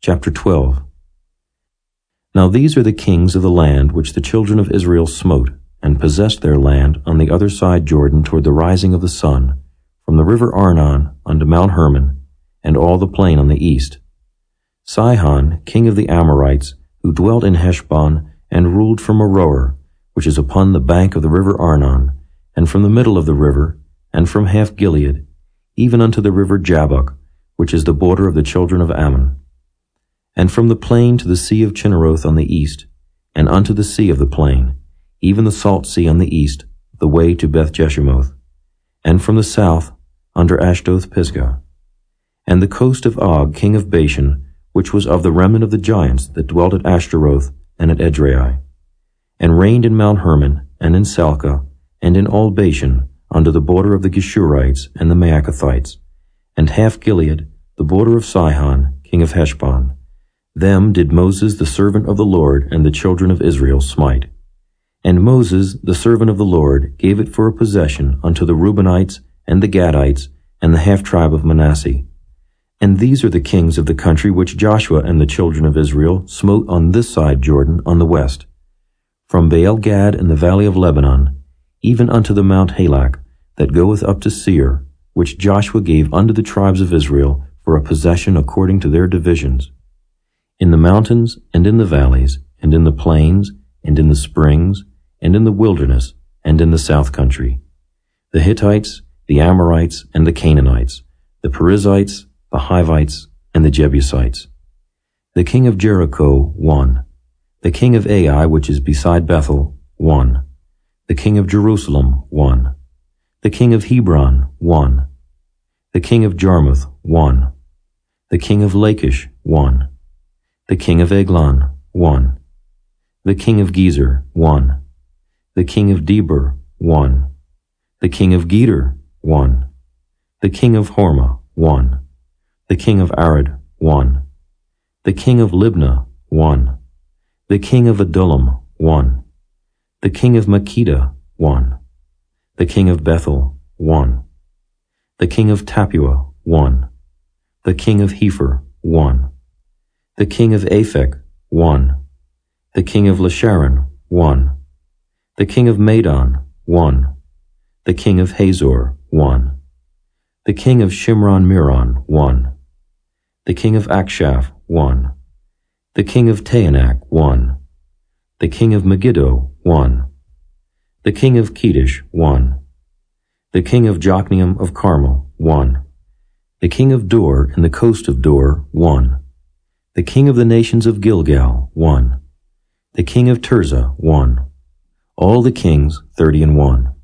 Chapter 12 Now these are the kings of the land which the children of Israel smote, and possessed their land on the other side Jordan toward the rising of the sun, from the river Arnon unto Mount Hermon, and all the plain on the east. Sihon, king of the Amorites, who dwelt in Heshbon, and ruled from Aroer, which is upon the bank of the river Arnon, and from the middle of the river, and from half Gilead, even unto the river Jabbok, which is the border of the children of Ammon. And from the plain to the sea of Chinneroth on the east, and unto the sea of the plain, even the salt sea on the east, the way to Beth Jeshimoth, and from the south under Ashdoth Pisgah, and the coast of Og, king of Bashan, which was of the remnant of the giants that dwelt at Ashtaroth and at Edrei, and reigned in Mount Hermon, and in Salcah, and in all Bashan, under the border of the Geshurites and the Maacathites, and half Gilead, the border of Sihon, king of Heshbon. Them did Moses the servant of the Lord and the children of Israel smite. And Moses, the servant of the Lord, gave it for a possession unto the Reubenites and the Gadites and the half tribe of Manasseh. And these are the kings of the country which Joshua and the children of Israel smote on this side Jordan on the west, from Baal Gad in the valley of Lebanon, even unto the Mount Halak, that goeth up to Seir, which Joshua gave unto the tribes of Israel for a possession according to their divisions. In the mountains, and in the valleys, and in the plains, and in the springs, and in the wilderness, and in the south country. The Hittites, the Amorites, and the Canaanites, the Perizzites, the Hivites, and the Jebusites. The king of Jericho, one. The king of Ai, which is beside Bethel, one. The king of Jerusalem, one. The king of Hebron, one. The king of Jarmuth, one. The king of Lachish, one. The king of Eglon, one. The king of Gezer, one. The king of Debir, one. The king of Geder, one. The king of Hormah, one. The king of Arad, one. The king of Libnah, one. The king of Adullam, one. The king of Makkedah, one. The king of Bethel, one. The king of Tappuah, one. The king of Hepher, one. The king of Aphek, one. The king of Lasharon, one. The king of Madon, one. The king of Hazor, one. The king of Shimron Meron, one. The king of Achshaph, one. The king of Taanach, one. The king of Megiddo, one. The king of Kedesh, one. The king of Jokneam of Carmel, one. The king of Dor and the coast of Dor, one. The king of the nations of Gilgal, one. The king of Tirzah, one. All the kings, thirty and one.